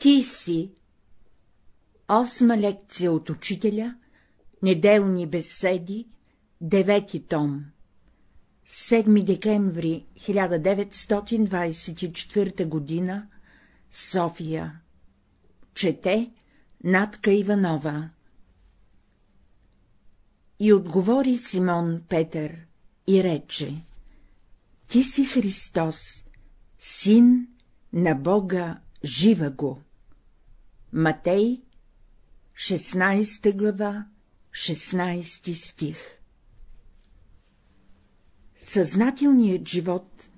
Ти си. Осма лекция от учителя, неделни беседи, девети том. 7 декември 1924 година, София. Чете Натка Иванова. И отговори Симон Петър и рече — Ти си Христос, син на Бога жива го. Матей, 16 глава, 16 стих Съзнателният живот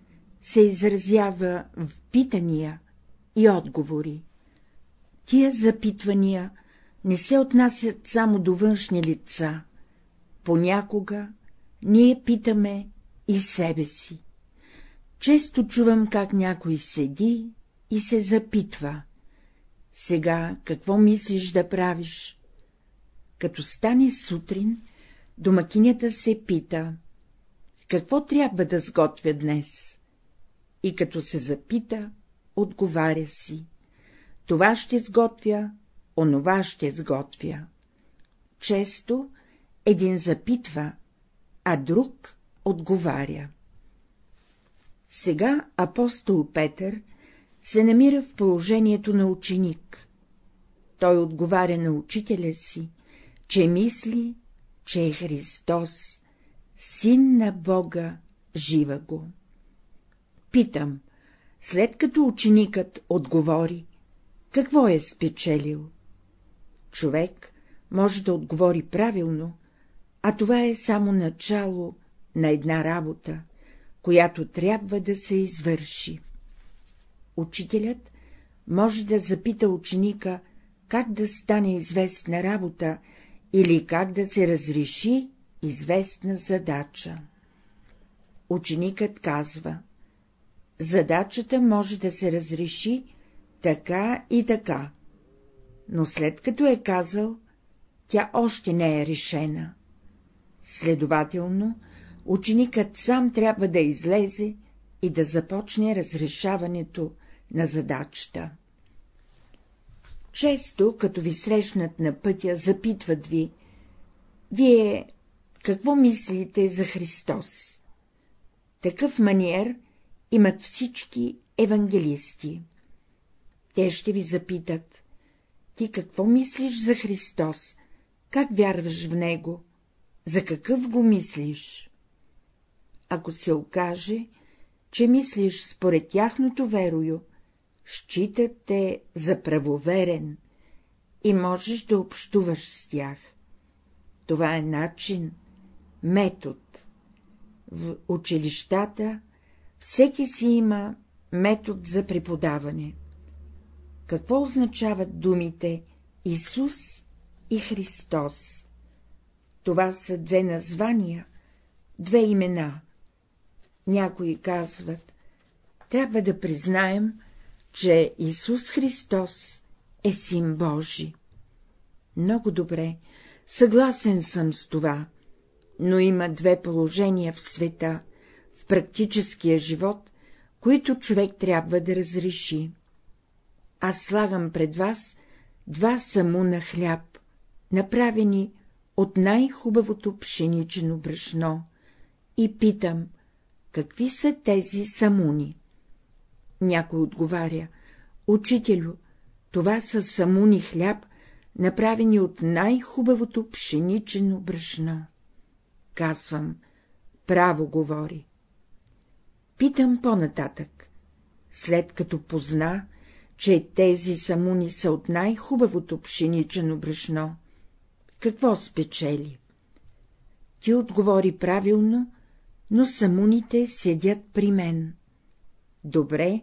се изразява в питания и отговори. Тия запитвания не се отнасят само до външни лица, понякога ние питаме и себе си. Често чувам, как някой седи и се запитва. Сега какво мислиш да правиш? Като стане сутрин, домакинята се пита, какво трябва да сготвя днес? И като се запита, отговаря си. Това ще сготвя, онова ще сготвя. Често един запитва, а друг отговаря. Сега апостол Петър се намира в положението на ученик. Той отговаря на учителя си, че мисли, че е Христос, син на Бога, жива го. Питам, след като ученикът отговори, какво е спечелил? Човек може да отговори правилно, а това е само начало на една работа, която трябва да се извърши. Учителят може да запита ученика, как да стане известна работа или как да се разреши известна задача. Ученикът казва — задачата може да се разреши така и така, но след като е казал, тя още не е решена. Следователно, ученикът сам трябва да излезе и да започне разрешаването на задачата. Често, като ви срещнат на пътя, запитват ви, вие какво мислите за Христос? Такъв маниер имат всички евангелисти. Те ще ви запитат, ти какво мислиш за Христос, как вярваш в Него, за какъв го мислиш? Ако се окаже, че мислиш според тяхното верою, считат те за правоверен и можеш да общуваш с тях. Това е начин, метод. В училищата всеки си има метод за преподаване. Какво означават думите Исус и Христос? Това са две названия, две имена. Някои казват, трябва да признаем, че Исус Христос е син Божи. Много добре, съгласен съм с това, но има две положения в света, в практическия живот, които човек трябва да разреши. Аз слагам пред вас два самуна хляб, направени от най-хубавото пшеничено брашно, и питам, какви са тези самуни? Някой отговаря, учителю, това са самуни хляб, направени от най-хубавото пшеничено брашно. Казвам, право говори. Питам по-нататък. След като позна, че тези самуни са от най-хубавото пшеничено брашно, какво спечели? Ти отговори правилно, но самуните седят при мен. Добре,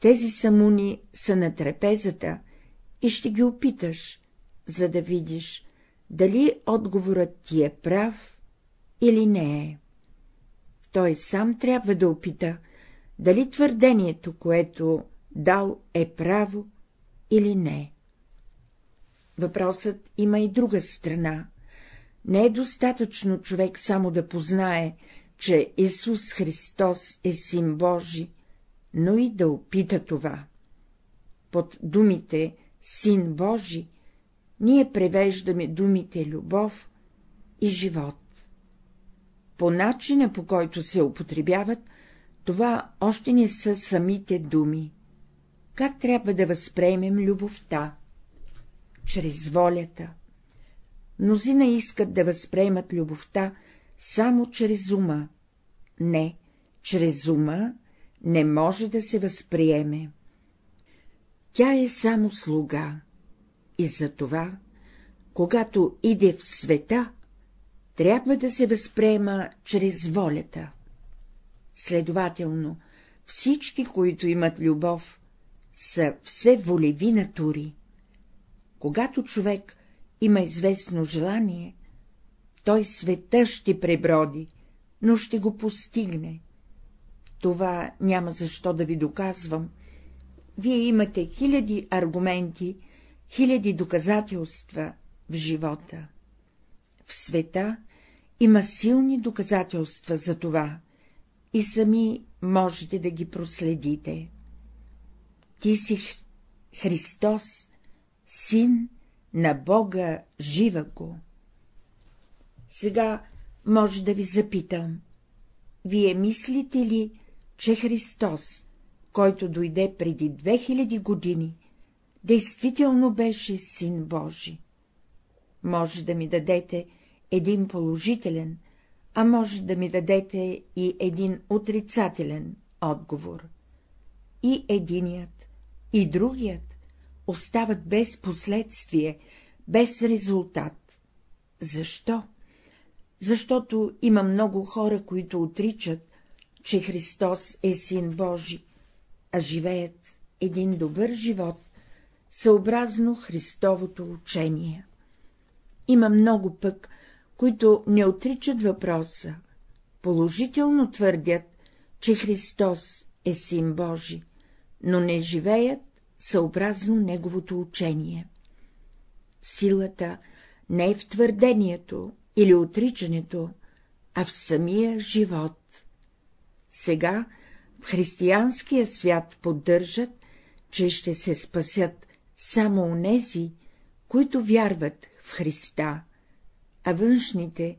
тези самуни са на трапезата и ще ги опиташ, за да видиш, дали отговорът ти е прав или не е. Той сам трябва да опита, дали твърдението, което дал, е право или не. Въпросът има и друга страна. Не е достатъчно човек само да познае, че Исус Христос е син Божи, но и да опита това. под думите Син Божи, ние превеждаме думите любов и живот. По начина, по който се употребяват, това още не са самите думи. Как трябва да възприемем любовта? Чрез волята. Мнозина искат да възприемат любовта само чрез ума. Не, чрез ума не може да се възприеме. Тя е само слуга и затова, когато иде в света, трябва да се възприема чрез волята. Следователно, всички, които имат любов, са все волеви натури. Когато човек има известно желание, той света ще преброди, но ще го постигне. Това няма защо да ви доказвам. Вие имате хиляди аргументи, хиляди доказателства в живота. В света има силни доказателства за това и сами можете да ги проследите. Ти си Христос, син на Бога жива го. Сега може да ви запитам, вие мислите ли, че Христос, който дойде преди 2000 години, действително беше син Божи? Може да ми дадете един положителен, а може да ми дадете и един отрицателен отговор. И единият, и другият остават без последствие, без резултат. Защо? Защото има много хора, които отричат, че Христос е Син Божи, а живеят един добър живот, съобразно Христовото учение. Има много пък, които не отричат въпроса, положително твърдят, че Христос е Син Божи, но не живеят съобразно Неговото учение. Силата не е в твърдението или отричането, а в самия живот. Сега в християнския свят поддържат, че ще се спасят само онези, които вярват в Христа, а външните,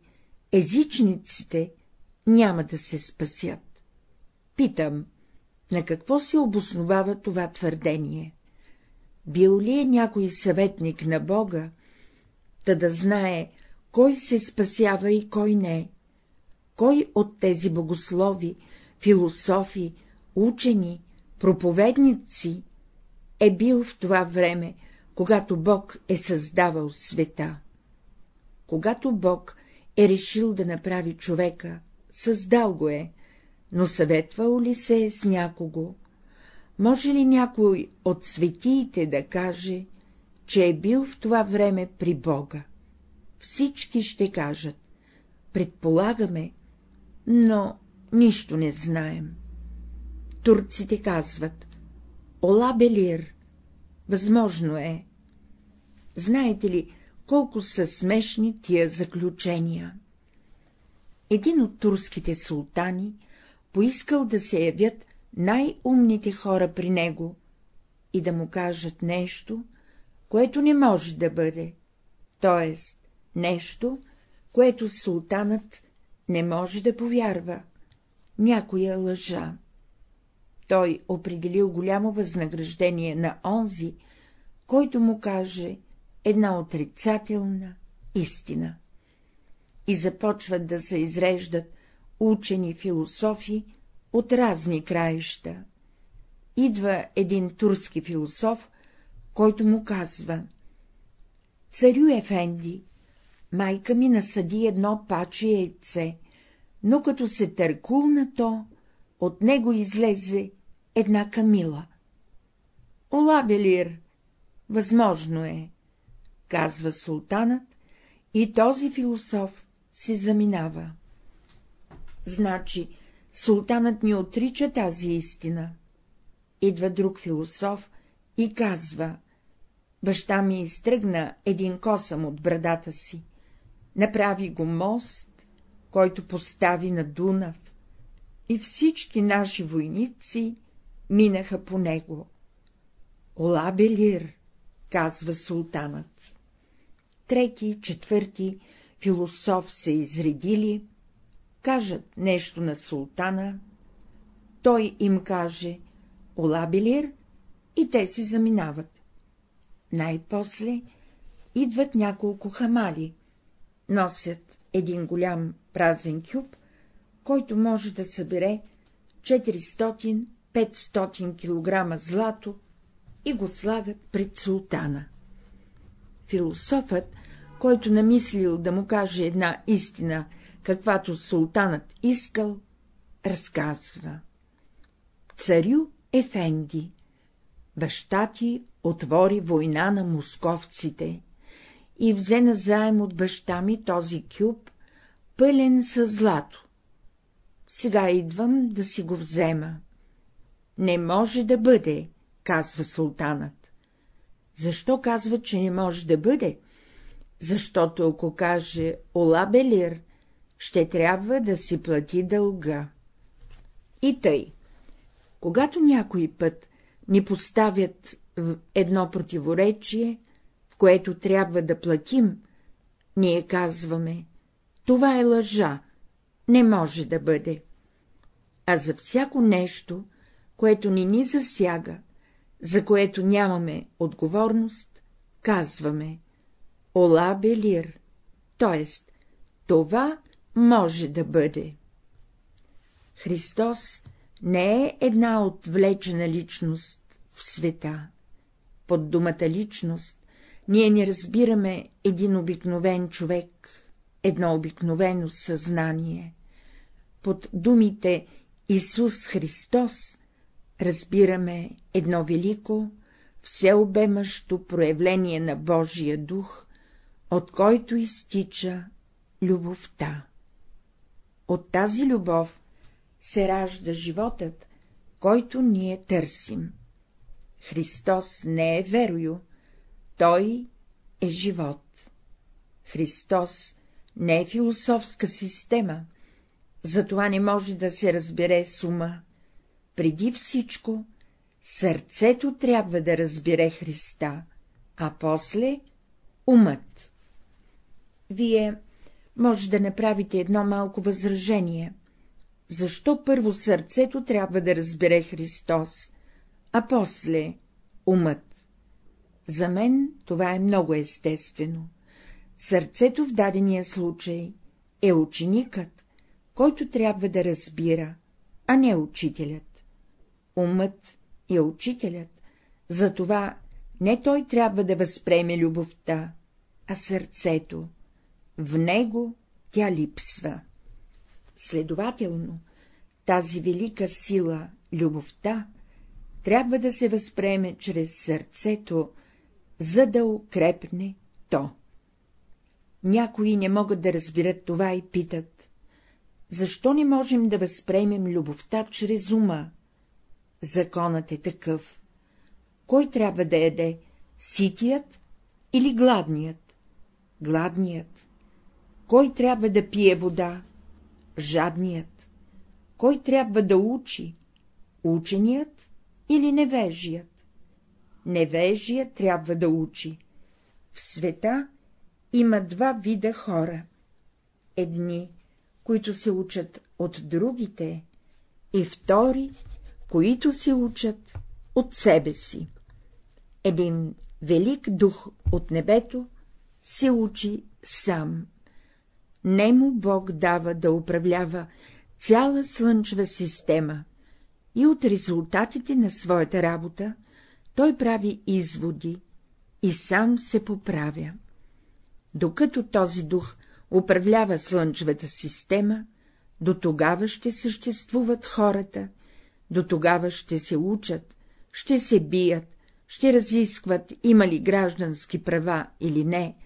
езичниците, няма да се спасят. Питам, на какво се обосновава това твърдение? Бил ли е някой съветник на Бога, та да знае, кой се спасява и кой не? Кой от тези богослови, философи, учени, проповедници е бил в това време, когато Бог е създавал света? Когато Бог е решил да направи човека, създал го е, но съветвал ли се е с някого? Може ли някой от светиите да каже, че е бил в това време при Бога? Всички ще кажат. Предполагаме, но нищо не знаем. Турците казват. Ола Белир. Възможно е. Знаете ли, колко са смешни тия заключения? Един от турските султани поискал да се явят най-умните хора при него и да му кажат нещо, което не може да бъде, т.е. нещо, което султанът не може да повярва, някоя лъжа. Той определил голямо възнаграждение на онзи, който му каже една отрицателна истина. И започват да се изреждат учени философи от разни краища. Идва един турски философ, който му казва — Царю Ефенди, майка ми насъди едно паче яйце, но като се търкулна то, от него излезе една камила. — Ола, Белир, възможно е, казва султанът, и този философ се заминава. Значи, султанът ни отрича тази истина. Идва друг философ и казва — баща ми изтръгна един косъм от брадата си, направи го мост, който постави на Дунав, и всички наши войници минаха по него. Олабелир, казва султанът. Трети, четвърти философ се изредили, кажат нещо на султана, той им каже Олабелир и те си заминават. Най-после идват няколко хамали, носят един голям празен кюб, който може да събере 400-500 кг злато и го слагат пред султана. Философът, който намислил да му каже една истина, каквато султанът искал, разказва. Царю Ефенди, баща ти отвори война на московците и взе назаем от баща ми този кюб, пълен с злато. Сега идвам да си го взема. Не може да бъде, казва султанът. Защо казва, че не може да бъде? Защото ако каже Ола Белир, ще трябва да си плати дълга. И тъй, когато някой път ни поставят в едно противоречие, в което трябва да платим, ние казваме — това е лъжа, не може да бъде. А за всяко нещо, което ни ни засяга, за което нямаме отговорност, казваме — Ола Белир, т.е. това може да бъде. Христос не е една отвлечена личност в света. Под думата личност ние не разбираме един обикновен човек, едно обикновено съзнание. Под думите Исус Христос разбираме едно велико, всеобемащо проявление на Божия дух, от който изтича любовта. От тази любов се ражда животът, който ние търсим. Христос не е верою, Той е живот. Христос не е философска система, затова не може да се разбере с ума. Преди всичко, сърцето трябва да разбере Христа, а после — умът. Вие може да направите едно малко възражение. Защо първо сърцето трябва да разбере Христос, а после умът? За мен това е много естествено. Сърцето в дадения случай е ученикът, който трябва да разбира, а не учителят. Умът е учителят, затова не той трябва да възпреме любовта, а сърцето. В него тя липсва. Следователно, тази велика сила, любовта, трябва да се възприеме чрез сърцето, за да укрепне то. Някои не могат да разберат това и питат, защо не можем да възприемем любовта чрез ума? Законът е такъв. Кой трябва да яде, ситият или гладният? Гладният. Кой трябва да пие вода? Жадният. Кой трябва да учи? Ученият или невежият? Невежият трябва да учи. В света има два вида хора. Едни, които се учат от другите, и втори, които се учат от себе си. Един велик дух от небето се учи сам. Нему Бог дава да управлява цяла слънчева система и от резултатите на своята работа той прави изводи и сам се поправя. Докато този дух управлява слънчевата система, до тогава ще съществуват хората, до тогава ще се учат, ще се бият, ще разискват има ли граждански права или не,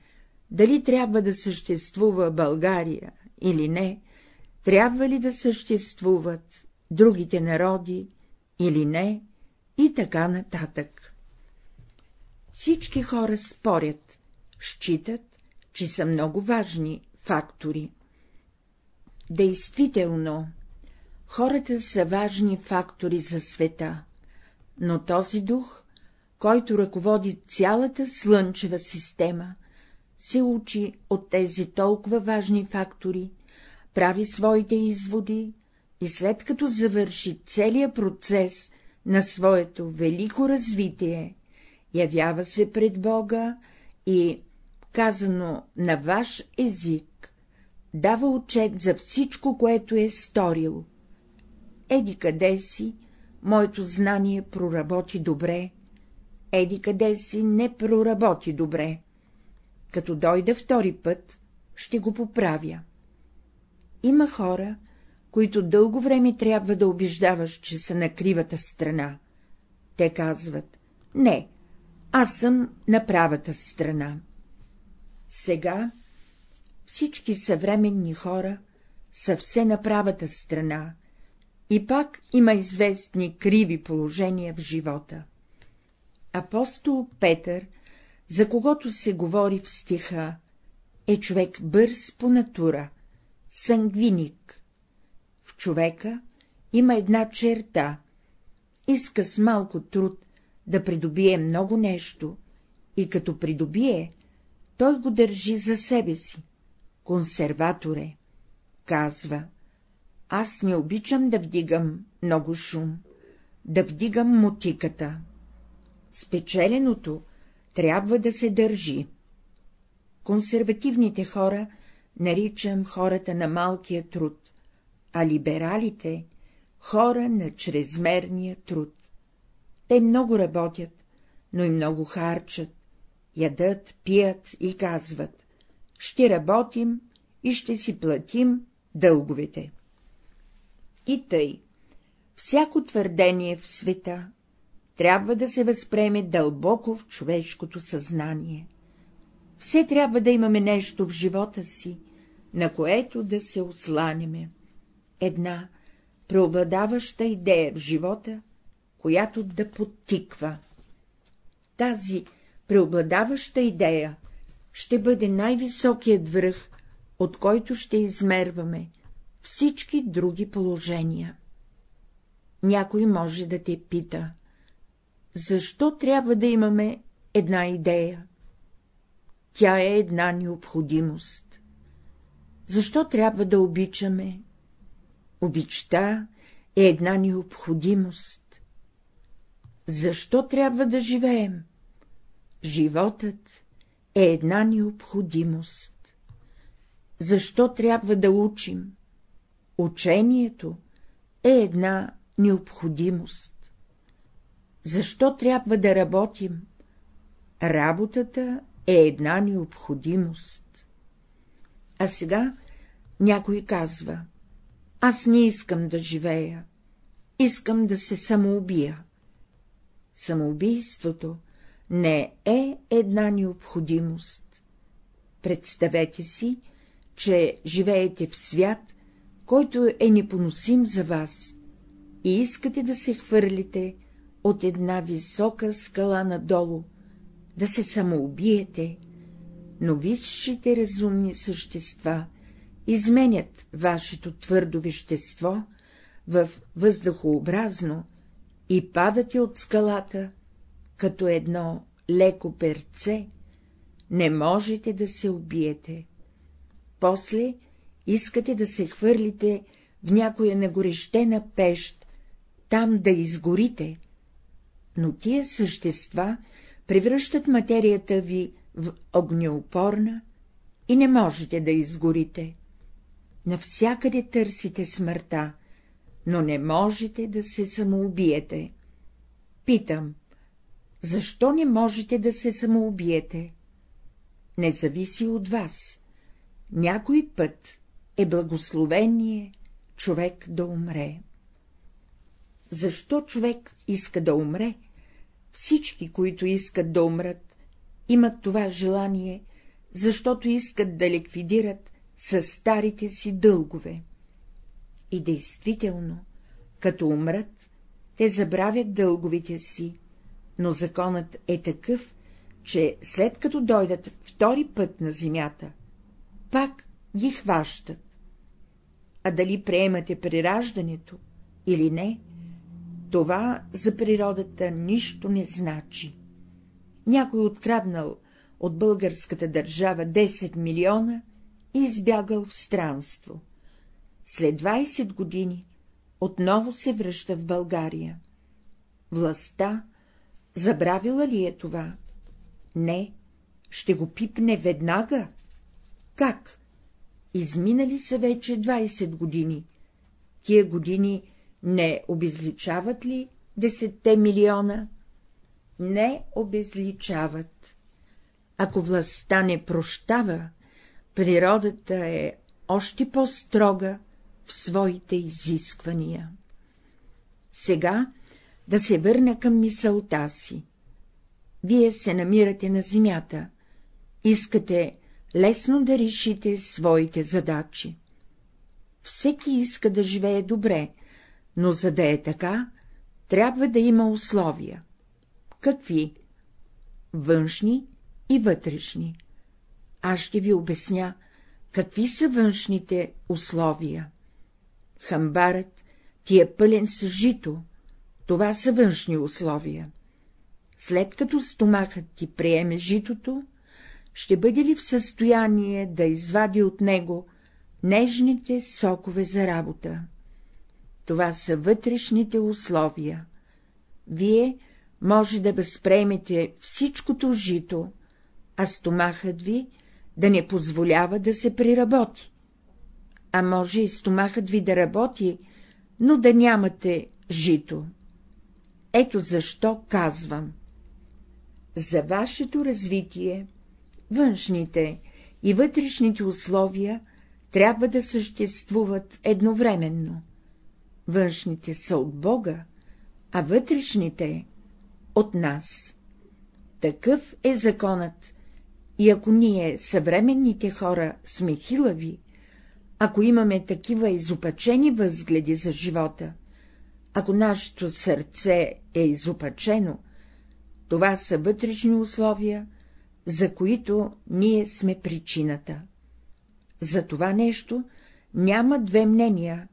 дали трябва да съществува България или не, трябва ли да съществуват другите народи или не, и така нататък. Всички хора спорят, считат, че са много важни фактори. Действително, хората са важни фактори за света, но този дух, който ръководи цялата слънчева система, се учи от тези толкова важни фактори, прави своите изводи и след като завърши целият процес на своето велико развитие, явява се пред Бога и, казано на ваш език, дава отчет за всичко, което е сторил. Еди къде си, моето знание проработи добре, еди къде си не проработи добре. Като дойда втори път, ще го поправя. Има хора, които дълго време трябва да убеждаваш, че са на кривата страна. Те казват — не, аз съм на правата страна. Сега всички съвременни хора са все на правата страна, и пак има известни криви положения в живота. Апостол Петър, за когото се говори в стиха, е човек бърз по натура, сангвиник. В човека има една черта — иска с малко труд да придобие много нещо, и като придобие, той го държи за себе си. Консерватор е. Казва, аз не обичам да вдигам много шум, да вдигам мутиката. Спечеленото трябва да се държи. Консервативните хора наричам хората на малкия труд, а либералите — хора на чрезмерния труд. Те много работят, но и много харчат, ядат, пият и казват — ще работим и ще си платим дълговете. И тъй, всяко твърдение в света трябва да се възпреме дълбоко в човешкото съзнание. Все трябва да имаме нещо в живота си, на което да се осланяме. Една преобладаваща идея в живота, която да подтиква. Тази преобладаваща идея ще бъде най-високият връх, от който ще измерваме всички други положения. Някой може да те пита, защо трябва да имаме една идея? Тя е една необходимост. Защо трябва да обичаме? Обичта е една необходимост. Защо трябва да живеем? Животът е една необходимост. Защо трябва да учим? Учението е една необходимост. Защо трябва да работим? Работата е една необходимост. А сега някой казва, аз не искам да живея, искам да се самоубия. Самоубийството не е една необходимост. Представете си, че живеете в свят, който е непоносим за вас, и искате да се хвърлите от една висока скала надолу, да се самоубиете, но висшите разумни същества изменят вашето твърдо вещество в въздухообразно и падате от скалата, като едно леко перце, не можете да се убиете. После искате да се хвърлите в някоя нагорещена пещ, там да изгорите, но тия същества превръщат материята ви в огнеопорна и не можете да изгорите. Навсякъде търсите смъртта, но не можете да се самоубиете. Питам, защо не можете да се самоубиете? Не зависи от вас. Някой път е благословение човек да умре. Защо човек иска да умре? Всички, които искат да умрат, имат това желание, защото искат да ликвидират със старите си дългове. И действително, като умрат, те забравят дълговите си, но законът е такъв, че след като дойдат втори път на земята, пак ги хващат. А дали приемате прираждането или не, това за природата нищо не значи. някой откраднал от българската държава 10 милиона и избягал в странство. След 20 години отново се връща в България. Властта забравила ли е това? Не, ще го пипне веднага. Как? Изминали са вече 20 години. Тия години не обезличават ли десетте милиона? Не обезличават. Ако властта не прощава, природата е още по-строга в своите изисквания. Сега да се върна към мисълта си. Вие се намирате на земята, искате лесно да решите своите задачи. Всеки иска да живее добре, но за да е така, трябва да има условия. Какви? Външни и вътрешни. Аз ще ви обясня, какви са външните условия. Хамбарът ти е пълен с жито, това са външни условия. След като стомахът ти приеме житото, ще бъде ли в състояние да извади от него нежните сокове за работа? Това са вътрешните условия. Вие може да възприемете всичкото жито, а стомахът ви да не позволява да се приработи. А може и стомахът ви да работи, но да нямате жито. Ето защо казвам. За вашето развитие, външните и вътрешните условия трябва да съществуват едновременно. Външните са от Бога, а вътрешните — от нас. Такъв е законът, и ако ние, съвременните хора, сме хилави, ако имаме такива изопачени възгледи за живота, ако нашето сърце е изопачено, това са вътрешни условия, за които ние сме причината. За това нещо няма две мнения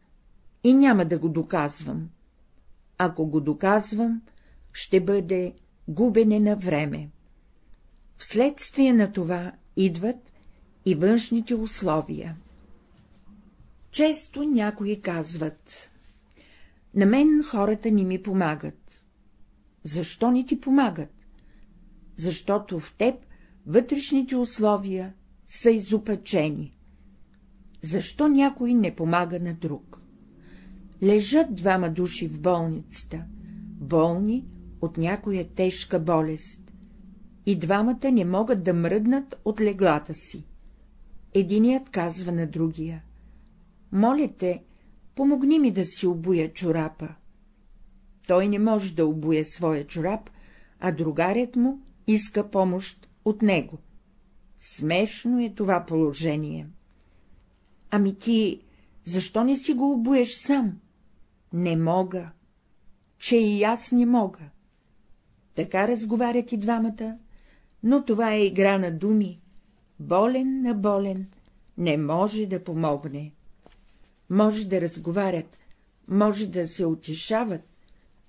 и няма да го доказвам. Ако го доказвам, ще бъде губене на време. Вследствие на това идват и външните условия. Често някои казват — на мен хората ни ми помагат. Защо ни ти помагат? Защото в теб вътрешните условия са изопачени. Защо някой не помага на друг? Лежат двама души в болницата, болни от някоя тежка болест, и двамата не могат да мръднат от леглата си. Единият казва на другия — моля те, помогни ми да си обуя чорапа. Той не може да обуе своя чорап, а другарят му иска помощ от него. Смешно е това положение. Ами ти, защо не си го обуеш сам? Не мога. Че и аз не мога. Така разговарят и двамата, но това е игра на думи. Болен на болен не може да помогне. Може да разговарят, може да се утешават,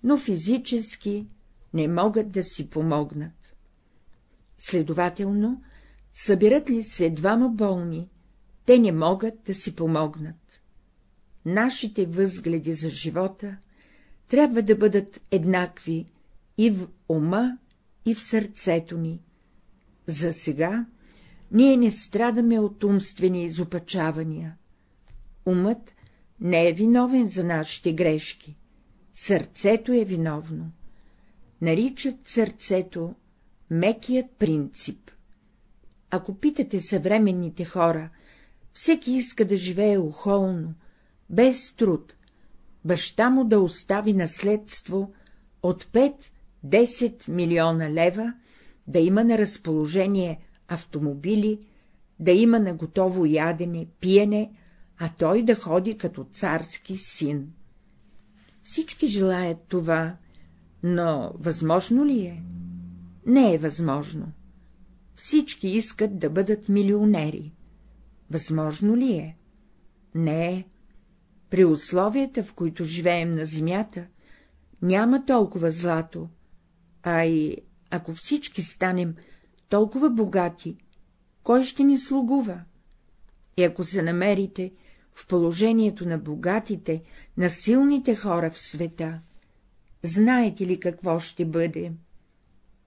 но физически не могат да си помогнат. Следователно, събират ли се двама болни, те не могат да си помогнат. Нашите възгледи за живота трябва да бъдат еднакви и в ума, и в сърцето ни. За сега ние не страдаме от умствени изопачавания. Умът не е виновен за нашите грешки, сърцето е виновно. Наричат сърцето мекият принцип. Ако питате съвременните хора, всеки иска да живее ухолно, без труд, баща му да остави наследство от 5-10 милиона лева, да има на разположение автомобили, да има на готово ядене, пиене, а той да ходи като царски син. Всички желаят това, но възможно ли е? Не е възможно. Всички искат да бъдат милионери. Възможно ли е? Не е. При условията, в които живеем на земята, няма толкова злато, а и ако всички станем толкова богати, кой ще ни слугува? И ако се намерите в положението на богатите, на силните хора в света, знаете ли какво ще бъде?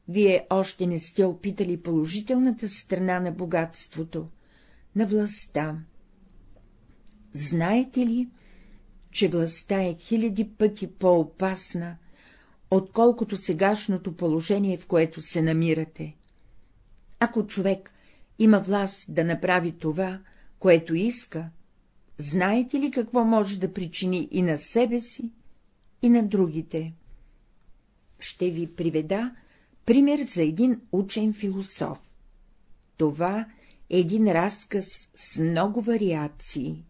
Вие още не сте опитали положителната страна на богатството, на властта. Знаете ли, че властта е хиляди пъти по-опасна, отколкото сегашното положение, в което се намирате? Ако човек има власт да направи това, което иска, знаете ли какво може да причини и на себе си, и на другите? Ще ви приведа пример за един учен философ. Това е един разказ с много вариации.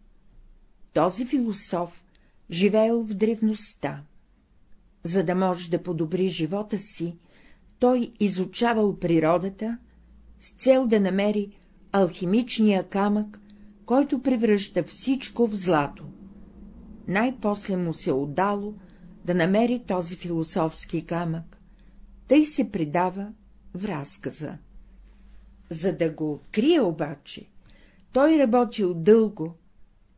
Този философ живеел в древността. За да може да подобри живота си, той изучавал природата с цел да намери алхимичния камък, който превръща всичко в злато. Най-после му се отдало да намери този философски камък, тъй се предава в разказа. За да го открие обаче, той работил дълго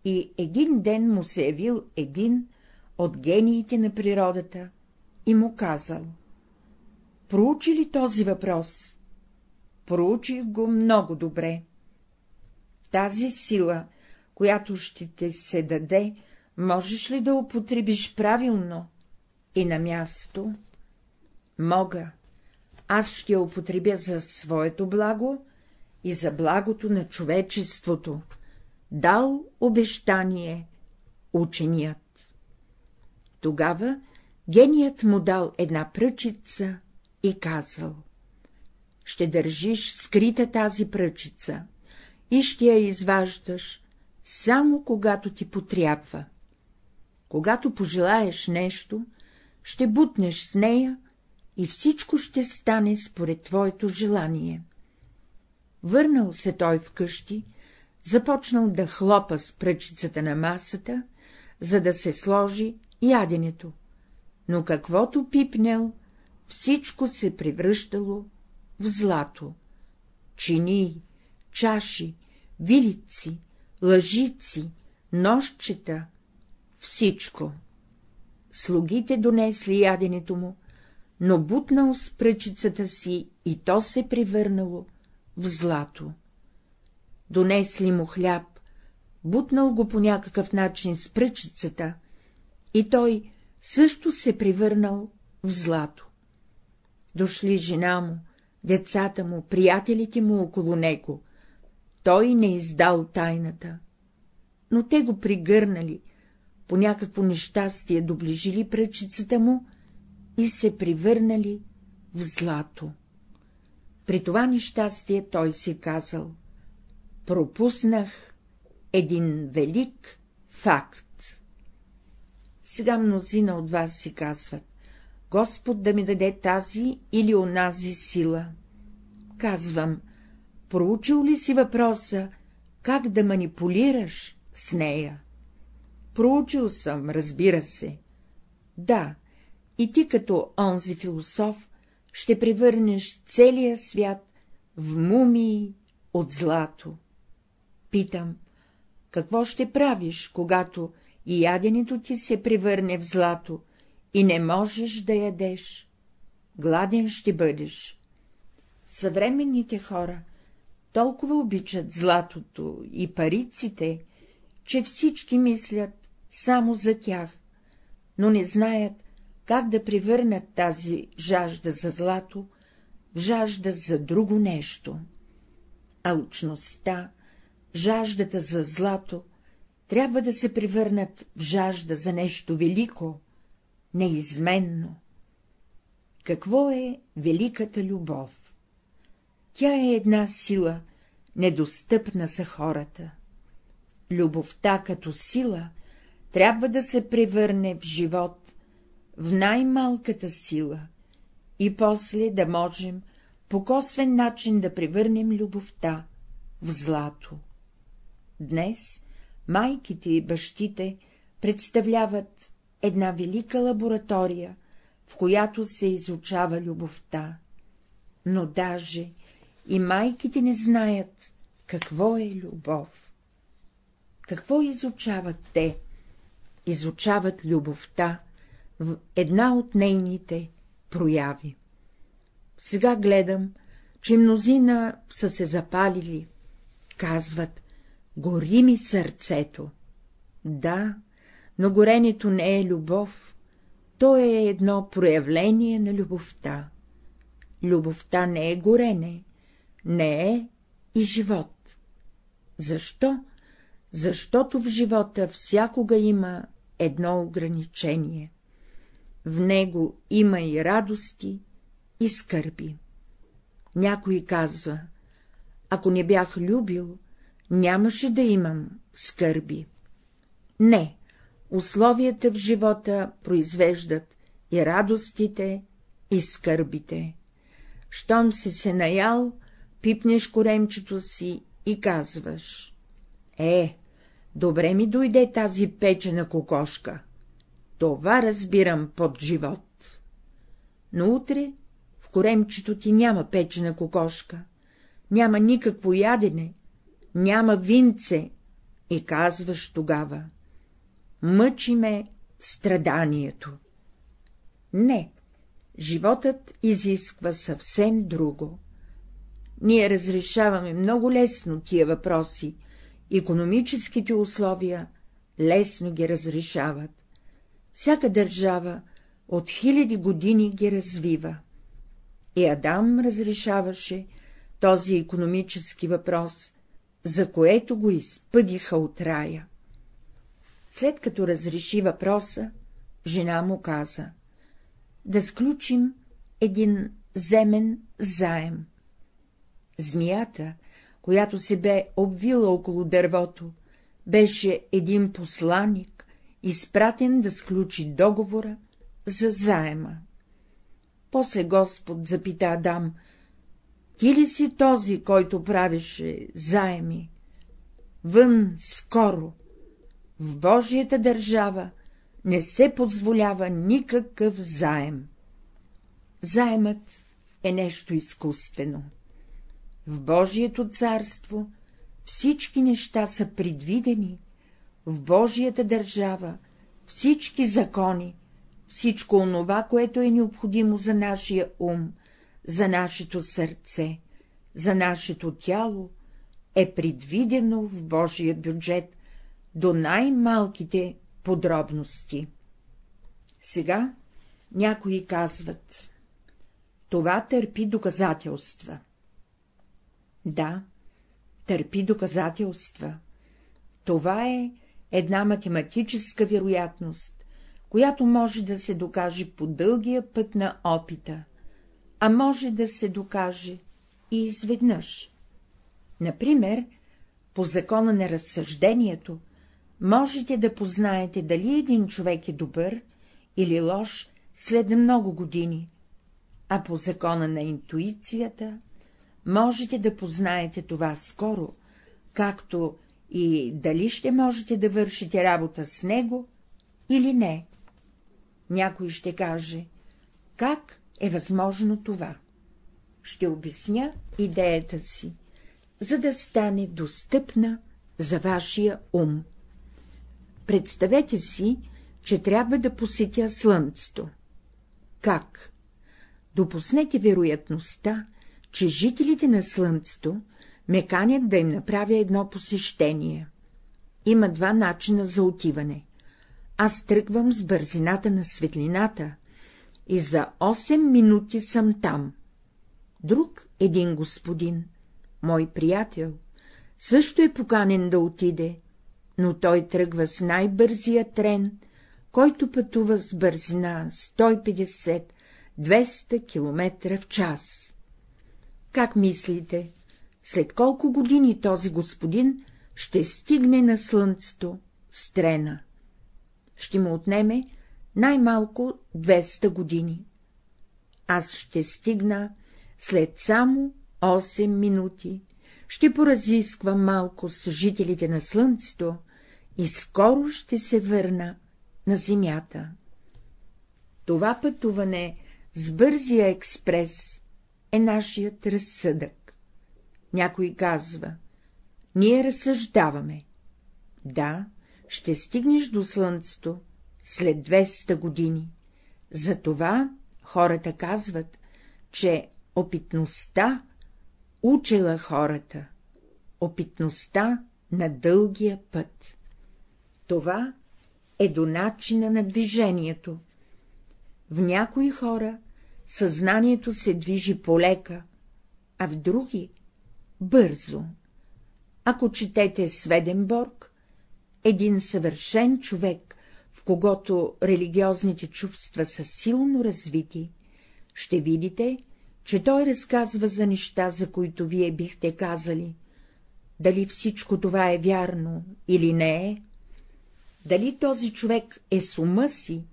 и един ден му се явил един от гениите на природата и му казал — проучи ли този въпрос? Проучих го много добре. Тази сила, която ще те се даде, можеш ли да употребиш правилно и на място? Мога. Аз ще я употребя за своето благо и за благото на човечеството. Дал обещание ученият. Тогава геният му дал една пръчица и казал — ще държиш скрита тази пръчица и ще я изваждаш само когато ти потрябва. Когато пожелаеш нещо, ще бутнеш с нея и всичко ще стане според твоето желание. Върнал се той вкъщи, започнал да хлопа с пръчицата на масата, за да се сложи яденето, но каквото пипнел, всичко се превръщало в злато. Чини, чаши, вилици, лъжици, нощчета, всичко. Слугите донесли яденето му, но бутнал с пръчицата си и то се превърнало в злато. Донесли му хляб, бутнал го по някакъв начин с пръчицата и той също се превърнал в злато. Дошли жена му, децата му, приятелите му около него. Той не издал тайната, но те го пригърнали, по някакво нещастие доближили пръчицата му и се привърнали в злато. При това нещастие той си казал — пропуснах един велик факт. Сега мнозина от вас си казват — Господ да ми даде тази или онази сила. Казвам, проучил ли си въпроса, как да манипулираш с нея? Проучил съм, разбира се. Да, и ти като онзи философ ще превърнеш целия свят в мумии от злато. Питам, какво ще правиш, когато и яденето ти се превърне в злато и не можеш да ядеш? Гладен ще бъдеш. Съвременните хора толкова обичат златото и париците, че всички мислят само за тях, но не знаят, как да превърнат тази жажда за злато в жажда за друго нещо. Алчността, жаждата за злато трябва да се превърнат в жажда за нещо велико, неизменно. Какво е великата любов? Тя е една сила, недостъпна за хората. Любовта като сила трябва да се превърне в живот, в най-малката сила и после да можем по косвен начин да превърнем любовта в злато. Днес майките и бащите представляват една велика лаборатория, в която се изучава любовта. но даже и майките не знаят, какво е любов. Какво изучават те? Изучават любовта в една от нейните прояви. Сега гледам, че мнозина са се запалили, казват, гори ми сърцето. Да, но горенето не е любов, то е едно проявление на любовта. Любовта не е горене, не е и живот. Защо? Защото в живота всякога има едно ограничение. В него има и радости, и скърби. Някой казва, ако не бях любил, нямаше да имам скърби. Не, условията в живота произвеждат и радостите, и скърбите. Щом си се наял, пипнеш коремчето си и казваш — Е, добре ми дойде тази печена кокошка. Това разбирам под живот. Но утре в коремчето ти няма печена кокошка, няма никакво ядене, няма винце и казваш тогава — мъчи ме страданието. Не, животът изисква съвсем друго. Ние разрешаваме много лесно тия въпроси, економическите условия лесно ги разрешават. Всяка държава от хиляди години ги развива. И Адам разрешаваше този економически въпрос, за което го изпъдиха от рая. След като разреши въпроса, жена му каза — да сключим един земен заем. Змията, която се бе обвила около дървото, беше един посланик, изпратен да сключи договора за заема. После Господ запита Адам, ти ли си този, който правеше заеми? Вън, скоро! В Божията държава не се позволява никакъв заем. Заемът е нещо изкуствено. В Божието царство всички неща са предвидени, в Божията държава всички закони, всичко онова, което е необходимо за нашия ум, за нашето сърце, за нашето тяло, е предвидено в Божия бюджет до най-малките подробности. Сега някои казват — това търпи доказателства. Да, търпи доказателства. Това е една математическа вероятност, която може да се докаже по дългия път на опита, а може да се докаже и изведнъж. Например, по закона на разсъждението можете да познаете дали един човек е добър или лош след много години, а по закона на интуицията можете да познаете това скоро, както и дали ще можете да вършите работа с него или не. Някой ще каже, как е възможно това? Ще обясня идеята си, за да стане достъпна за вашия ум. Представете си, че трябва да посетя слънцето. Как? Допуснете вероятността, че жителите на слънцето ме канят да им направя едно посещение. Има два начина за отиване. Аз тръгвам с бързината на светлината и за 8 минути съм там. Друг един господин, мой приятел, също е поканен да отиде, но той тръгва с най-бързия трен, който пътува с бързина 150-200 км в час. Как мислите, след колко години този господин ще стигне на слънцето с трена? Ще му отнеме най-малко 200 години. Аз ще стигна след само 8 минути, ще поразисквам малко с жителите на слънцето и скоро ще се върна на земята. Това пътуване с бързия експрес е нашият разсъдък. Някой казва, ние разсъждаваме. Да, ще стигнеш до слънцето след 200 години. Затова хората казват, че опитността учила хората, опитността на дългия път. Това е до начина на движението. В някои хора съзнанието се движи полека, а в други — бързо. Ако четете Сведенборг, един съвършен човек, в когото религиозните чувства са силно развити, ще видите, че той разказва за неща, за които вие бихте казали, дали всичко това е вярно или не е, дали този човек е с ума си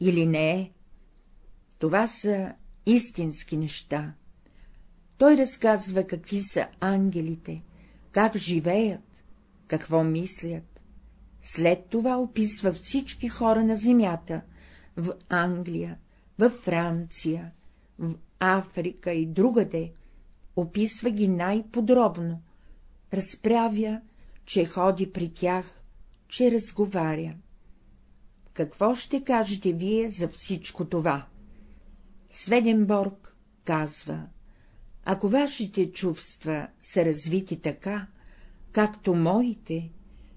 или не е. Това са истински неща. Той разказва какви са ангелите, как живеят, какво мислят. След това описва всички хора на земята, в Англия, в Франция, в Африка и другаде, описва ги най-подробно, разправя, че ходи при тях, че разговаря. Какво ще кажете вие за всичко това? Сведенборг казва, ако вашите чувства са развити така, както моите,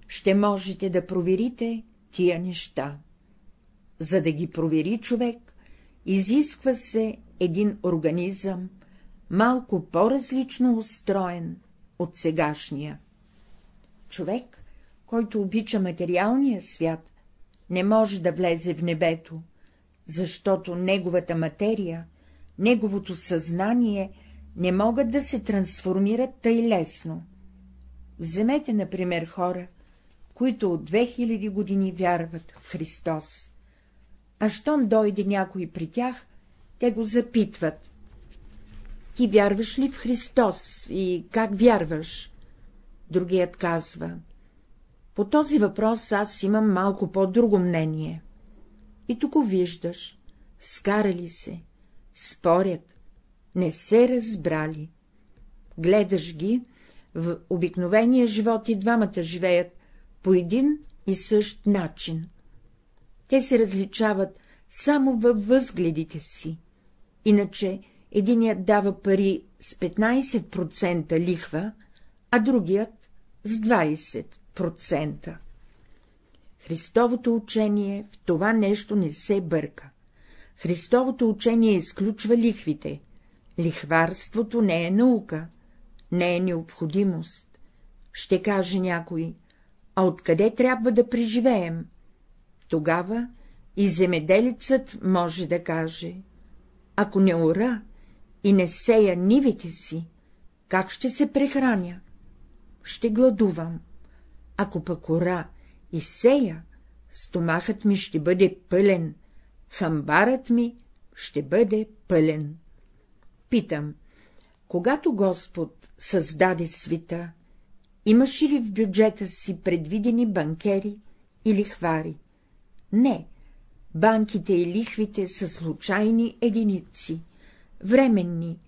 ще можете да проверите тия неща. За да ги провери човек, изисква се един организъм, малко по-различно устроен от сегашния. Човек, който обича материалния свят, не може да влезе в небето, защото неговата материя, неговото съзнание не могат да се трансформират тъй лесно. Вземете, например, хора, които от 2000 години вярват в Христос. А щом дойде някой при тях, те го запитват. Ти вярваш ли в Христос и как вярваш? Другият казва. По този въпрос аз имам малко по-друго мнение. И тук виждаш, скарали се, спорят, не се разбрали. Гледаш ги, в обикновения живот и двамата живеят по един и същ начин. Те се различават само във възгледите си, иначе единият дава пари с 15% лихва, а другият с 20%. Христовото учение в това нещо не се бърка. Христовото учение изключва лихвите. Лихварството не е наука, не е необходимост. Ще каже някой, а откъде трябва да преживеем? Тогава и земеделецът може да каже, ако не ора и не сея нивите си, как ще се прехраня? Ще гладувам. Ако пък ора и сея, стомахът ми ще бъде пълен, хамбарът ми ще бъде пълен. Питам, когато Господ създаде света, имаше ли в бюджета си предвидени банкери или хвари? Не, банките и лихвите са случайни единици, временни,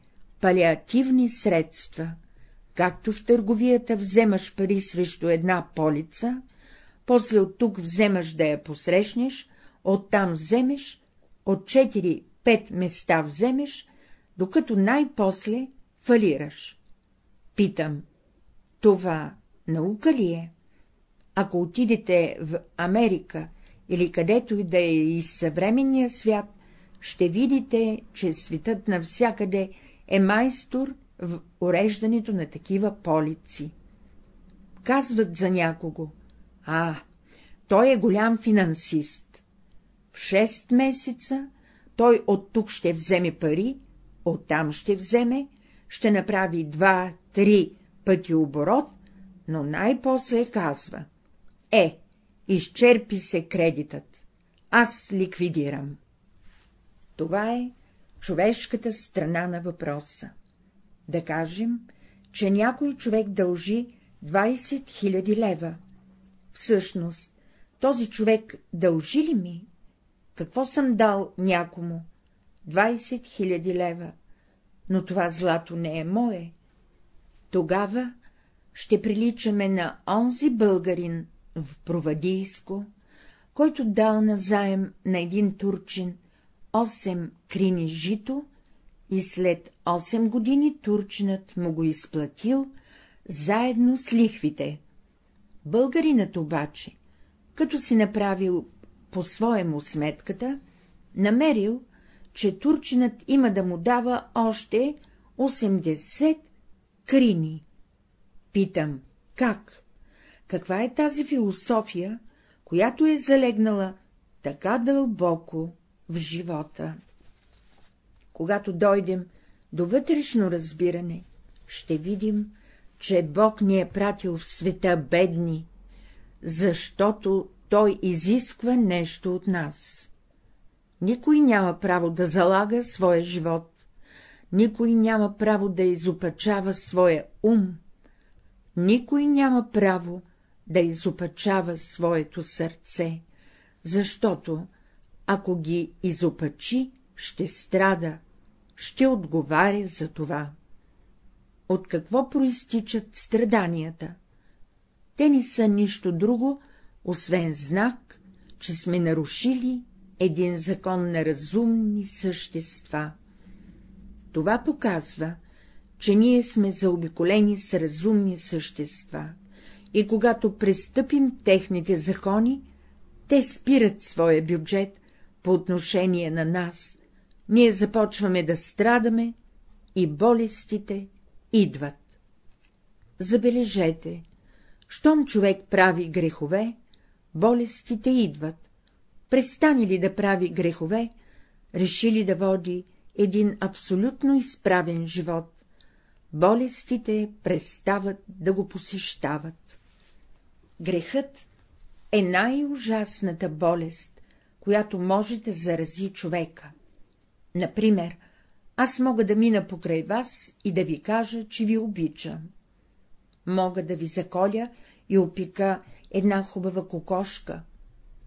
палиативни средства, както в търговията вземаш пари срещу една полица, после от тук вземаш да я посрещнеш, оттам вземеш, от 4-5 места вземеш, докато най-после фалираш. Питам, това наука ли е? Ако отидете в Америка или където и да е из съвременния свят, ще видите, че светът навсякъде е майстор в уреждането на такива полици. Казват за някого, а, той е голям финансист. В шест месеца той от тук ще вземе пари, оттам ще вземе, ще направи два-три пъти оборот, но най-после казва — е, изчерпи се кредитът, аз ликвидирам. Това е човешката страна на въпроса. Да кажем, че някой човек дължи 20 000 лева. Всъщност, този човек дължи ли ми? Какво съм дал някому? 20 000 лева. но това злато не е мое. Тогава ще приличаме на онзи българин в Провадийско, който дал назаем на един турчин 8 крини жито и след 8 години турчинът му го изплатил заедно с лихвите. Българинът обаче, като си направил по-своему сметката, намерил, че турчинът има да му дава още 80 крини. Питам, как? Каква е тази философия, която е залегнала така дълбоко в живота? Когато дойдем до вътрешно разбиране, ще видим, че Бог ни е пратил в света бедни, защото Той изисква нещо от нас. Никой няма право да залага своя живот, никой няма право да изопачава своя ум, никой няма право да изопачава своето сърце, защото, ако ги изопачи, ще страда, ще отговаря за това. От какво проистичат страданията? Те не са нищо друго, освен знак, че сме нарушили един закон на разумни същества. Това показва, че ние сме заобиколени с разумни същества, и когато престъпим техните закони, те спират своя бюджет по отношение на нас, ние започваме да страдаме и болестите идват. Забележете, щом човек прави грехове, болестите идват. Престани ли да прави грехове, реши ли да води един абсолютно изправен живот, болестите престават да го посещават. Грехът е най-ужасната болест, която може да зарази човека. Например, аз мога да мина покрай вас и да ви кажа, че ви обичам. Мога да ви заколя и опика една хубава кокошка,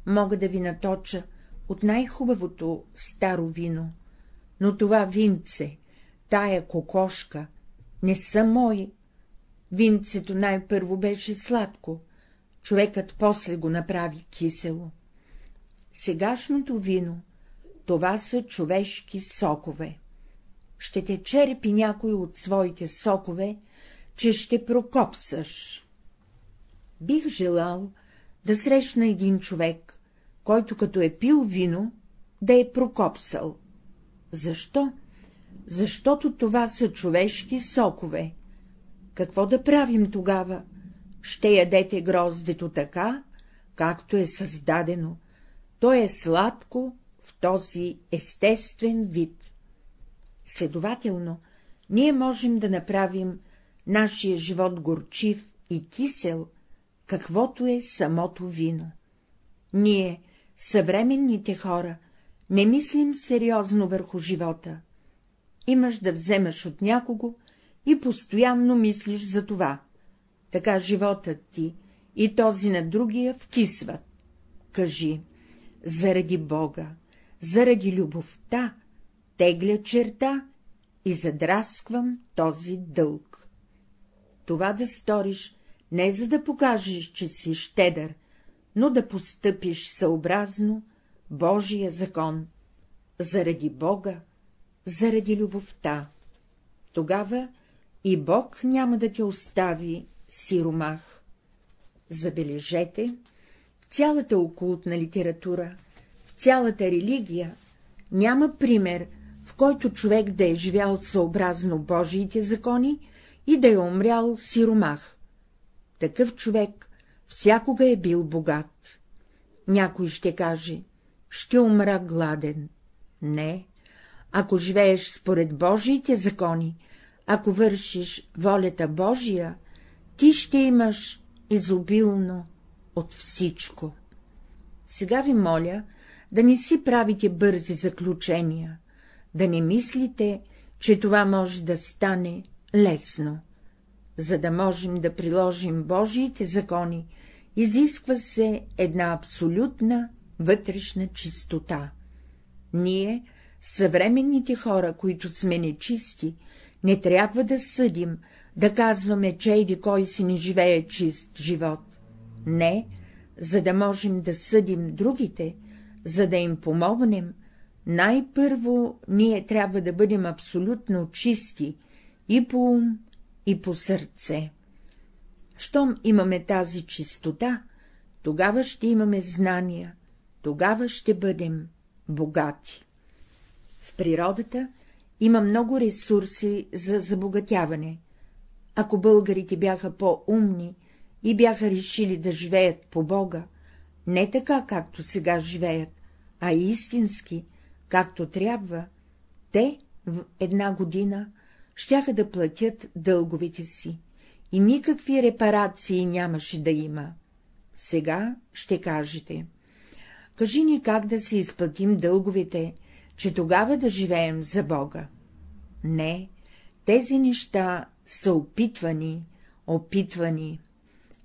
мога да ви наточа от най-хубавото старо вино, но това винце, тая кокошка, не са мои. Винцето най-първо беше сладко, човекът после го направи кисело. Сегашното вино, това са човешки сокове. Ще те черпи някой от своите сокове, че ще прокопсаш. Бих желал да срещна един човек, който като е пил вино, да е прокопсал. Защо? Защото това са човешки сокове. Какво да правим тогава? Ще ядете гроздето така, както е създадено. То е сладко в този естествен вид. Следователно, ние можем да направим нашия живот горчив и кисел, каквото е самото вино. Ние, съвременните хора, не мислим сериозно върху живота. Имаш да вземаш от някого и постоянно мислиш за това. Така животът ти и този на другия вкисват. Кажи, заради Бога, заради любовта, тегля черта и задрасквам този дълг. Това да сториш не за да покажеш, че си щедър, но да постъпиш съобразно Божия закон, заради Бога, заради любовта. Тогава и Бог няма да те остави сиромах. Забележете, в цялата окултна литература, в цялата религия няма пример, който човек да е живял съобразно Божиите закони и да е умрял сиромах. Такъв човек всякога е бил богат. Някой ще каже, ще умра гладен. Не, ако живееш според Божиите закони, ако вършиш волята Божия, ти ще имаш изобилно от всичко. Сега ви моля да не си правите бързи заключения, да не мислите, че това може да стане лесно. За да можем да приложим Божиите закони, изисква се една абсолютна вътрешна чистота. Ние съвременните хора, които сме нечисти, не трябва да съдим, да казваме, че еди кой си не живее чист живот. Не, за да можем да съдим другите, за да им помогнем, най-първо ние трябва да бъдем абсолютно чисти и по ум, и по сърце. Щом имаме тази чистота, тогава ще имаме знания, тогава ще бъдем богати. В природата има много ресурси за забогатяване. Ако българите бяха по-умни и бяха решили да живеят по Бога, не така, както сега живеят, а истински, както трябва, те в една година щяха да платят дълговите си и никакви репарации нямаше да има. Сега ще кажете. Кажи ни как да си изплатим дълговете, че тогава да живеем за Бога. Не, тези неща са опитвани, опитвани.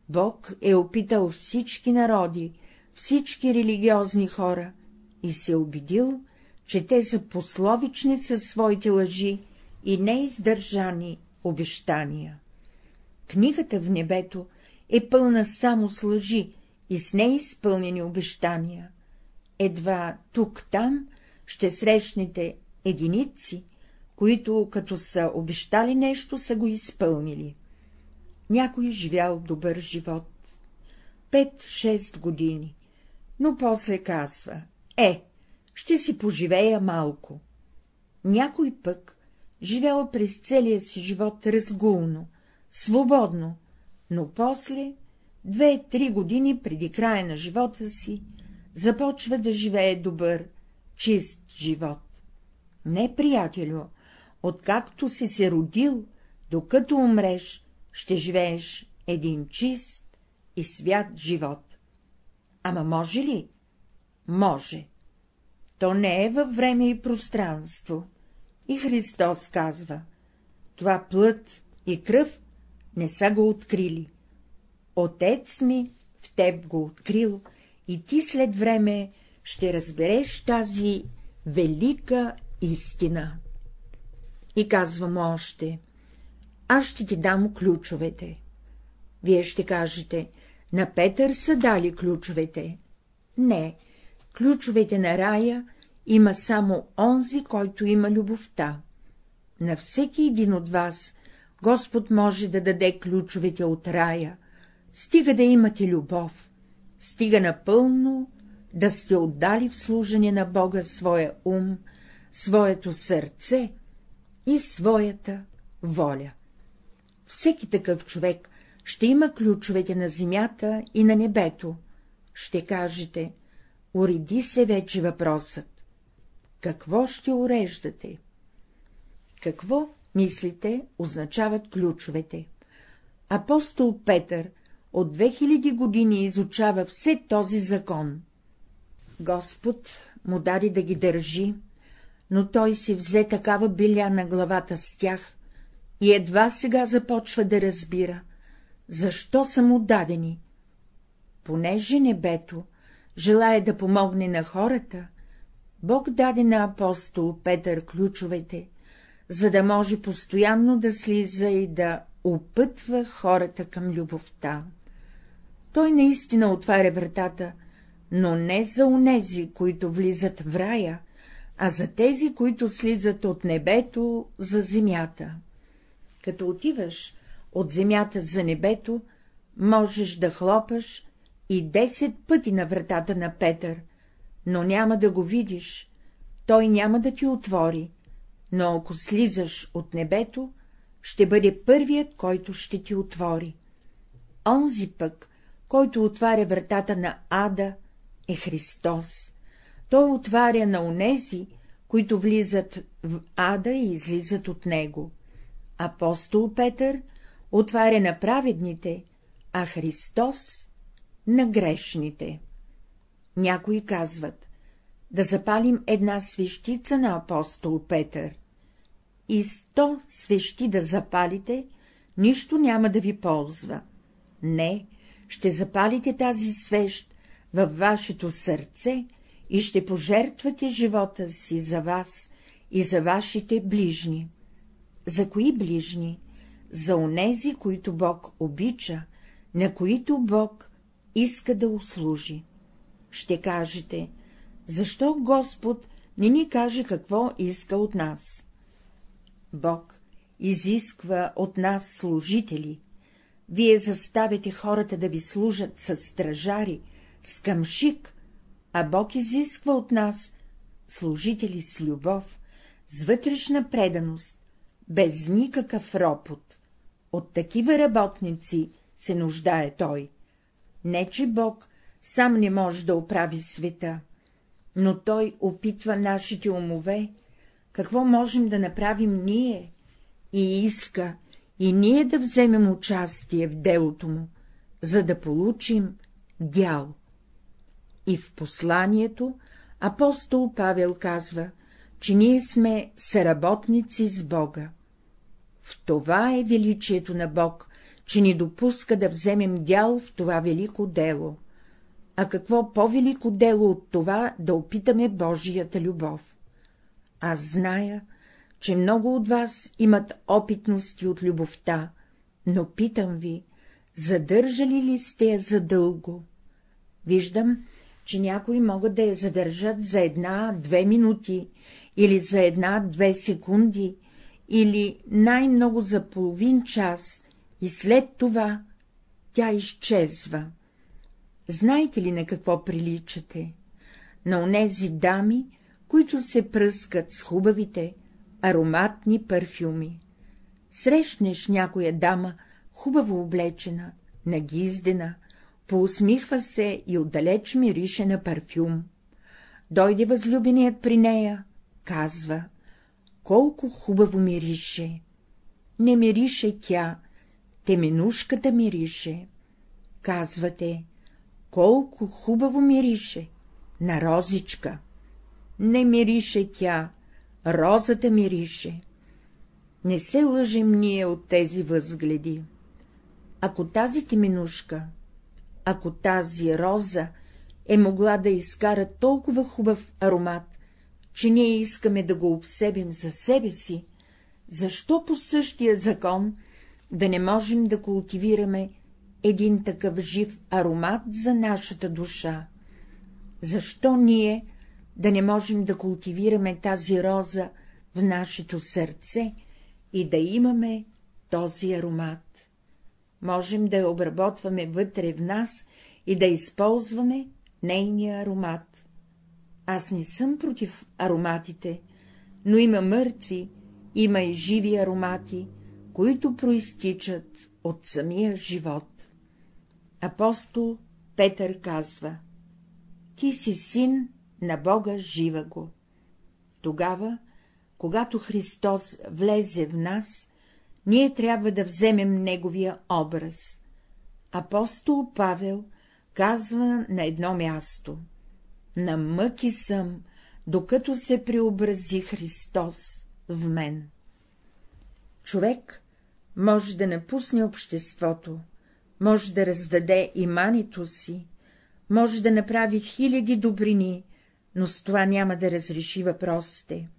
Бог е опитал всички народи, всички религиозни хора и се убедил, че те са пословични със своите лъжи и неиздържани обещания. Книгата в небето е пълна само с лъжи и с неизпълнени обещания. Едва тук-там ще срещнете единици, които, като са обещали нещо, са го изпълнили. Някой живял добър живот. Пет-шест години, но после казва — е, ще си поживея малко. Някой пък живял през целия си живот разгулно, свободно, но после, две-три години преди края на живота си, започва да живее добър, чист живот. Не, приятелю, откакто си се родил, докато умреш, ще живееш един чист и свят живот. Ама може ли? Може. То не е във време и пространство. И Христос казва, това плът и кръв не са го открили. Отец ми в теб го открил и ти след време ще разбереш тази велика истина. И казвам още, аз ще ти дам ключовете. Вие ще кажете, на Петър са дали ключовете. Не, ключовете на рая има само онзи, който има любовта. На всеки един от вас Господ може да даде ключовете от рая, стига да имате любов, стига напълно да сте отдали в служение на Бога своя ум, своето сърце и своята воля. Всеки такъв човек ще има ключовете на земята и на небето. Ще кажете, уреди се вече въпросът. Какво ще уреждате? Какво, мислите, означават ключовете? Апостол Петър от 2000 години изучава все този закон. Господ му даде да ги държи, но той си взе такава биля на главата с тях и едва сега започва да разбира, защо са му дадени. Понеже небето желая да помогне на хората, Бог даде на апостол Петър ключовете, за да може постоянно да слиза и да опътва хората към любовта. Той наистина отваря вратата, но не за онези, които влизат в рая, а за тези, които слизат от небето за земята. Като отиваш от земята за небето, можеш да хлопаш и десет пъти на вратата на Петър, но няма да го видиш, той няма да ти отвори, но ако слизаш от небето, ще бъде първият, който ще ти отвори. Онзи пък, който отваря вратата на ада, е Христос. Той отваря на онези, които влизат в ада и излизат от него. Апостол Петър отваря на праведните, а Христос — на грешните. Някои казват, да запалим една свещица на апостол Петър. И сто свещи да запалите, нищо няма да ви ползва. Не, ще запалите тази свещ във вашето сърце и ще пожертвате живота си за вас и за вашите ближни. За кои ближни? За онези, които Бог обича, на които Бог иска да услужи. Ще кажете, защо Господ не ни каже какво иска от нас? Бог изисква от нас служители. Вие заставите хората да ви служат с стражари, с камшик, а Бог изисква от нас служители с любов, с вътрешна преданост, без никакъв ропот. От такива работници се нуждае Той. Не, че Бог сам не може да оправи света, но Той опитва нашите умове, какво можем да направим ние, и иска и ние да вземем участие в делото му, за да получим дял. И в посланието апостол Павел казва, че ние сме съработници с Бога. В това е величието на Бог, че ни допуска да вземем дял в това велико дело. А какво по-велико дело от това да опитаме Божията любов? Аз зная, че много от вас имат опитности от любовта, но питам ви, задържали ли сте я задълго? Виждам, че някои могат да я задържат за една-две минути, или за една-две секунди, или най-много за половин час, и след това тя изчезва. Знаете ли на какво приличате? На онези дами, които се пръскат с хубавите, ароматни парфюми. Срещнеш някоя дама, хубаво облечена, нагиздена, поусмихва се и отдалеч мирише на парфюм. Дойде възлюбеният при нея, казва, колко хубаво мирише. Не мирише тя, теменушката мирише. Казвате, колко хубаво мирише, на розичка. Не мирише тя, розата мирише. Не се лъжем ние от тези възгледи. Ако тази теменушка, ако тази роза е могла да изкара толкова хубав аромат, че ние искаме да го обсебим за себе си, защо по същия закон да не можем да култивираме един такъв жив аромат за нашата душа? Защо ние да не можем да култивираме тази роза в нашето сърце и да имаме този аромат? Можем да я обработваме вътре в нас и да използваме нейния аромат. Аз не съм против ароматите, но има мъртви, има и живи аромати, които проистичат от самия живот. Апостол Петър казва — Ти си син на Бога жива го. Тогава, когато Христос влезе в нас, ние трябва да вземем неговия образ. Апостол Павел казва на едно място — на мъки съм, докато се преобрази Христос в мен. Човек може да напусне обществото, може да раздаде имането си, може да направи хиляди добрини, но с това няма да разреши въпросите.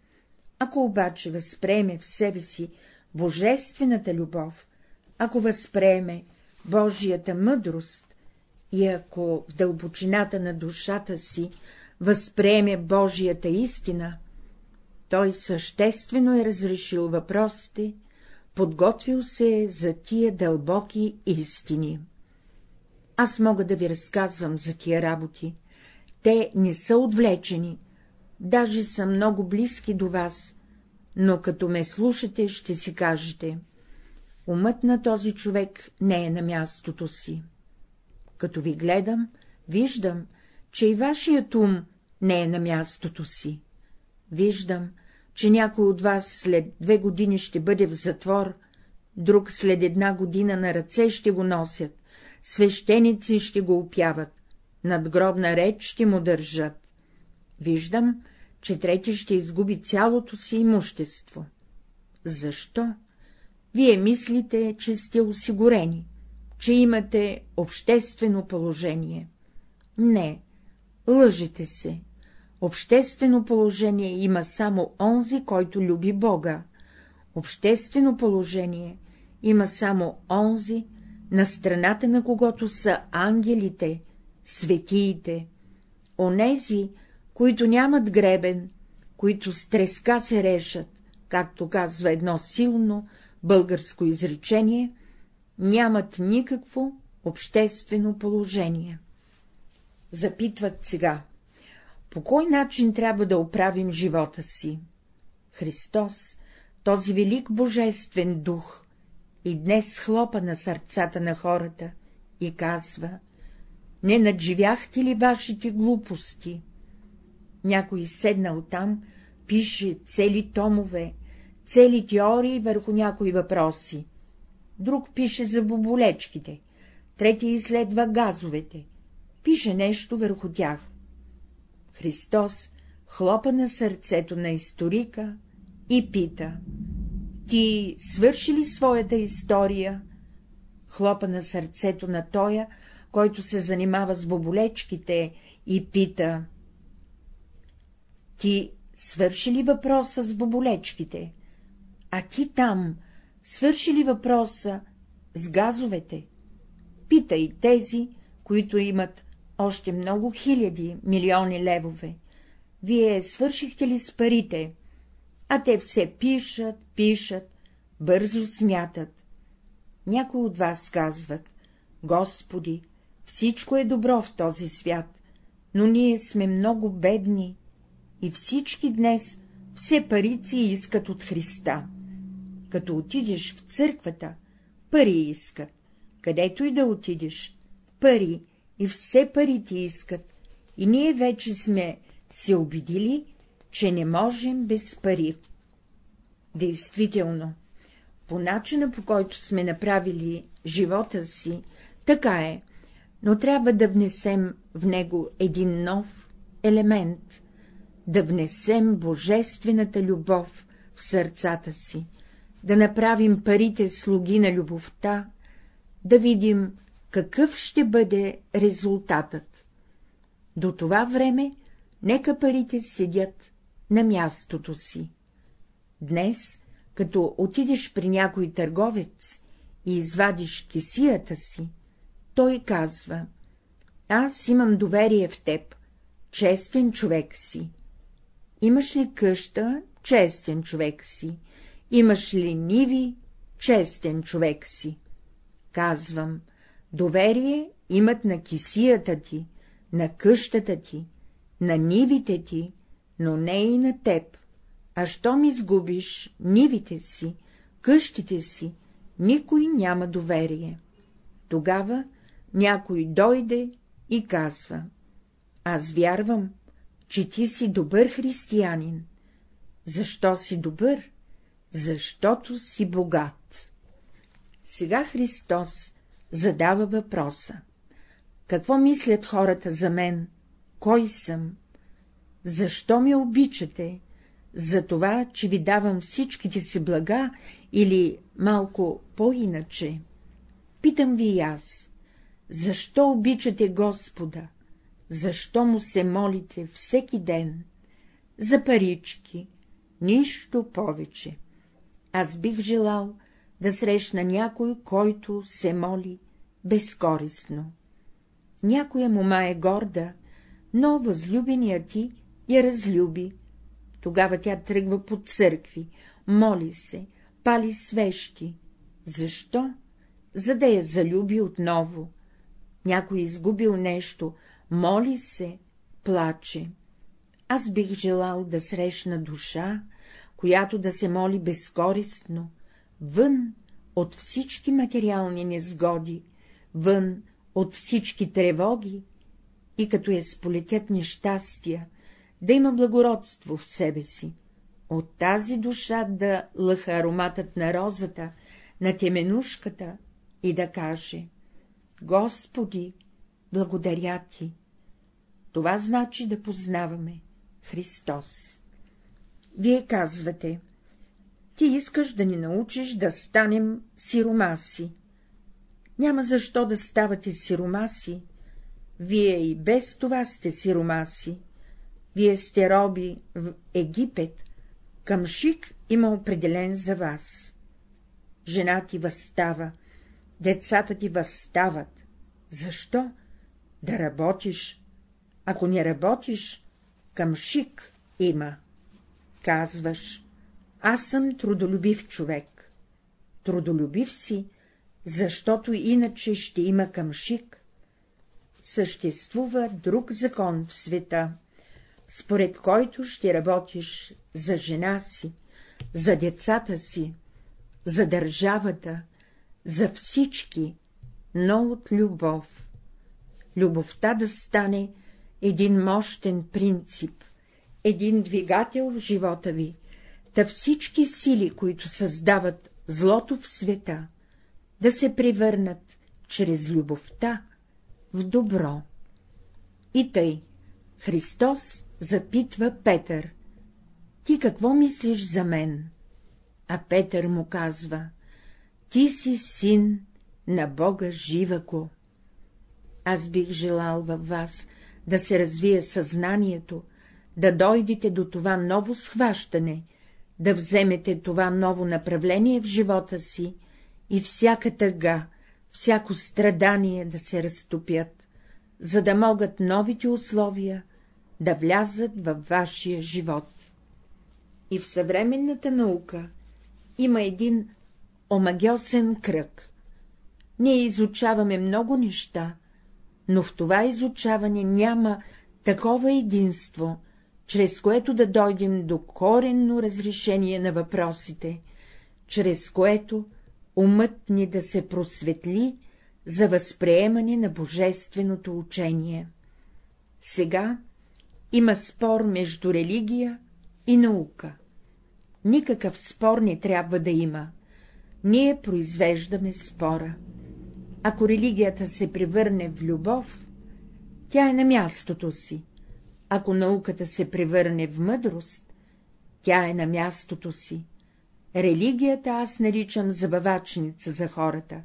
Ако обаче възприеме в себе си божествената любов, ако възприеме Божията мъдрост и ако в дълбочината на душата си възприеме Божията истина, той съществено е разрешил въпросите, подготвил се за тия дълбоки истини. Аз мога да ви разказвам за тия работи, те не са отвлечени, даже са много близки до вас, но като ме слушате, ще си кажете — умът на този човек не е на мястото си. Като ви гледам, виждам, че и вашият ум не е на мястото си. Виждам, че някой от вас след две години ще бъде в затвор, друг след една година на ръце ще го носят, свещеници ще го опяват, надгробна реч ще му държат. Виждам, че трети ще изгуби цялото си имущество. Защо? Вие мислите, че сте осигурени, че имате обществено положение. Не, лъжете се. Обществено положение има само онзи, който люби Бога. Обществено положение има само онзи, на страната на когото са ангелите, светиите, онези, които нямат гребен, които с треска се решат, както казва едно силно българско изречение, нямат никакво обществено положение. Запитват сега, по кой начин трябва да оправим живота си? Христос, този велик божествен дух, и днес хлопа на сърцата на хората и казва — не надживяхте ли вашите глупости? Някой седнал там, пише цели томове, цели теории върху някои въпроси. Друг пише за боболечките, трети изследва газовете, пише нещо върху тях. Христос хлопа на сърцето на историка и пита — ти свърши ли своята история? Хлопа на сърцето на тоя, който се занимава с боболечките и пита — ти свърши ли въпроса с боболечките? А ти там свърши ли въпроса с газовете? Питай тези, които имат още много хиляди, милиони левове. Вие свършихте ли с парите? А те все пишат, пишат, бързо смятат. Някои от вас казват, Господи, всичко е добро в този свят, но ние сме много бедни и всички днес все парици искат от Христа. Като отидеш в църквата, пари искат, където и да отидеш, пари, и все пари ти искат, и ние вече сме се убедили, че не можем без пари. Действително, по начина, по който сме направили живота си, така е, но трябва да внесем в него един нов елемент, да внесем божествената любов в сърцата си, да направим парите слуги на любовта, да видим какъв ще бъде резултатът. До това време нека парите седят на мястото си. Днес, като отидеш при някой търговец и извадиш кесията си, той казва — аз имам доверие в теб, честен човек си. Имаш ли къща, честен човек си, имаш ли ниви, честен човек си. Казвам, доверие имат на кисията ти, на къщата ти, на нивите ти, но не и на теб. А щом изгубиш нивите си, къщите си, никой няма доверие. Тогава някой дойде и казва — аз вярвам, че ти си добър християнин. Защо си добър? Защото си богат. Сега Христос задава въпроса. Какво мислят хората за мен? Кой съм? Защо ме обичате? За това, че ви давам всичките си блага или малко по-иначе? Питам ви и аз. Защо обичате Господа? Защо му се молите всеки ден? За парички, нищо повече. Аз бих желал да срещна някой, който се моли безкористно. Някоя мома е горда, но възлюбеният ти я разлюби. Тогава тя тръгва по църкви, моли се, пали свещи. Защо? За да я залюби отново. Някой изгубил нещо, моли се, плаче. Аз бих желал да срещна душа, която да се моли безкористно, вън от всички материални незгоди, вън от всички тревоги и като я сполетят нещастия, да има благородство в себе си, от тази душа да лъха ароматът на розата, на теменушката и да каже — Господи, благодаря ти. Това значи да познаваме Христос. Вие казвате, ти искаш да ни научиш да станем сиромаси. Няма защо да ставате сиромаси, вие и без това сте сиромаси. Вие сте роби в Египет, къмшик има определен за вас. Жена ти възстава, децата ти възстават. Защо? Да работиш. Ако не работиш, къмшик има. Казваш, аз съм трудолюбив човек. Трудолюбив си, защото иначе ще има къмшик. Съществува друг закон в света, според който ще работиш за жена си, за децата си, за държавата, за всички, но от любов. Любовта да стане един мощен принцип, един двигател в живота ви, да всички сили, които създават злото в света, да се превърнат чрез любовта в добро. И тъй, Христос запитва Петър, ти какво мислиш за мен? А Петър му казва, ти си син на Бога живако. Аз бих желал във вас да се развие съзнанието, да дойдете до това ново схващане, да вземете това ново направление в живота си и всяка тъга, всяко страдание да се разтопят, за да могат новите условия да влязат във вашия живот. И в съвременната наука има един омагиосен кръг. Ние изучаваме много неща, но в това изучаване няма такова единство, чрез което да дойдем до коренно разрешение на въпросите, чрез което умът ни да се просветли за възприемане на божественото учение. Сега има спор между религия и наука. Никакъв спор не трябва да има. Ние произвеждаме спора. Ако религията се превърне в любов, тя е на мястото си. Ако науката се превърне в мъдрост, тя е на мястото си. Религията аз наричам забавачница за хората,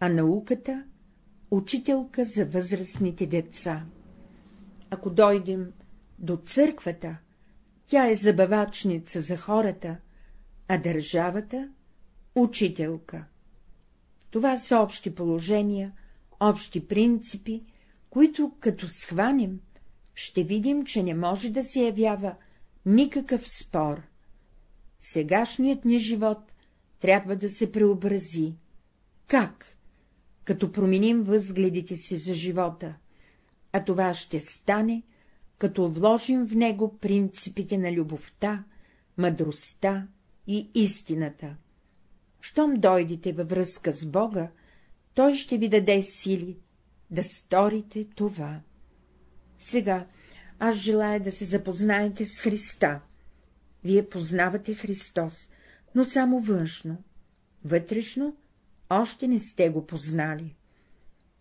а науката — учителка за възрастните деца. Ако дойдем до църквата, тя е забавачница за хората, а държавата — учителка. Това са общи положения, общи принципи, които, като схванем, ще видим, че не може да се явява никакъв спор. Сегашният ни живот трябва да се преобрази. Как? Като променим възгледите си за живота, а това ще стане, като вложим в него принципите на любовта, мъдростта и истината. Щом дойдете във връзка с Бога, Той ще ви даде сили да сторите това. Сега аз желая да се запознаете с Христа. Вие познавате Христос, но само външно. Вътрешно още не сте го познали.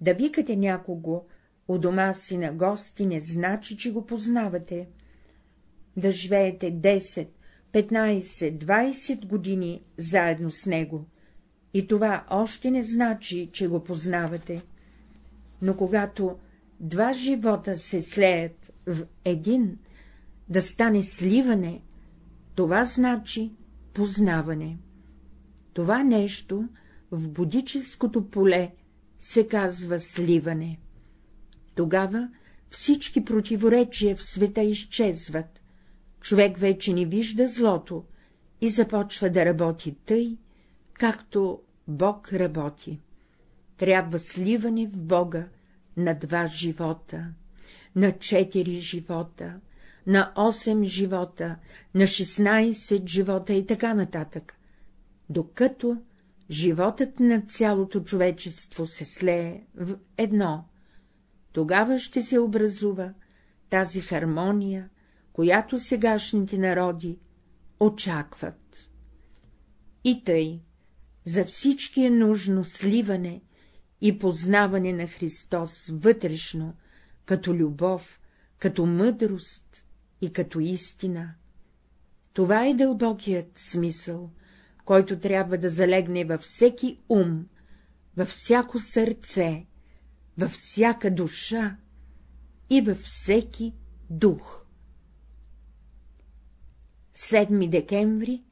Да викате някого у дома си на гости не значи, че го познавате. Да живеете 10, 15, 20 години заедно с него, и това още не значи, че го познавате. Но когато два живота се слеят в един, да стане сливане, това значи познаване. Това нещо в будическото поле се казва сливане. Тогава всички противоречия в света изчезват, човек вече не вижда злото и започва да работи тъй, както Бог работи. Трябва сливане в Бога на два живота, на четири живота, на 8 живота, на 16 живота и така нататък, докато животът на цялото човечество се слее в едно, тогава ще се образува тази хармония, която сегашните народи очакват. И тъй, за всички е нужно сливане и познаване на Христос вътрешно, като любов, като мъдрост и като истина. Това е дълбокият смисъл, който трябва да залегне във всеки ум, във всяко сърце, във всяка душа и във всеки дух. 7 декември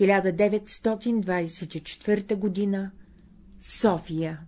1924 г. София